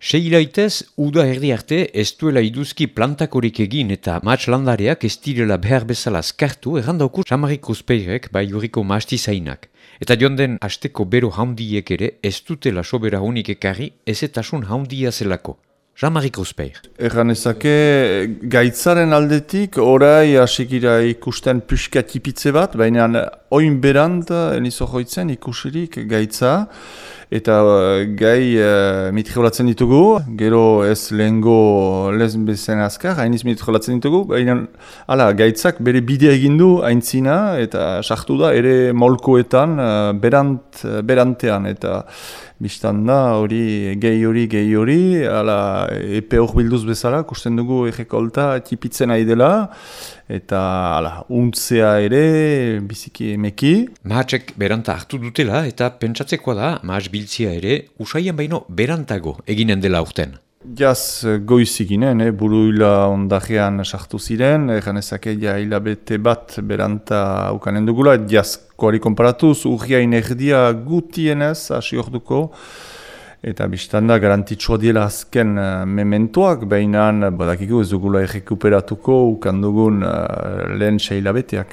Sei ilaitez, uda erdi arte ez duela iduzki plantakorik egin eta matx landareak ez direla behar bezala skartu errandauku Samarik Uzpeirek bai juriko zainak. Eta joan den asteko bero haundiek ere ez dutela sobera unik ekarri ez etasun haundia zelako. Jean-Marie Kruspeir. Erran ezake, gaitzaren aldetik, orai hasikira ikusten püska tipitze bat, baina oin berant, enizo joitzen ikusirik gaitza, eta uh, gai uh, mitrolatzen ditugu, gero ez lehengo lehen bezen azkar, hainiz mitrolatzen ditugu, baina gaitzak bere bide egindu haintzina, eta sartu da ere molkoetan uh, berant, berantean, eta biztan da hori gehi hori gehi hori, ala epe hor bilduz bezala, kusten dugu egekolta tipitzen ari dela, eta ala, untzea ere biziki emeki. Mahatxek beranta hartu dutela eta pentsatzekoa da, mahats biltzia ere, usaian baino berantago eginen dela urten. Jaz goizik ginen, eh, buruila ondajean sartu ziren, egan ja hilabete bat beranta ukanen dugula, jaz koari komparatuz, urriain erdia gutienez hasi orduko, eta biztanda garantitsua diela azken uh, mementoak, behinan badakiko ez dugula errekuperatuko ukan dugun uh, lehen sei hilabeteak.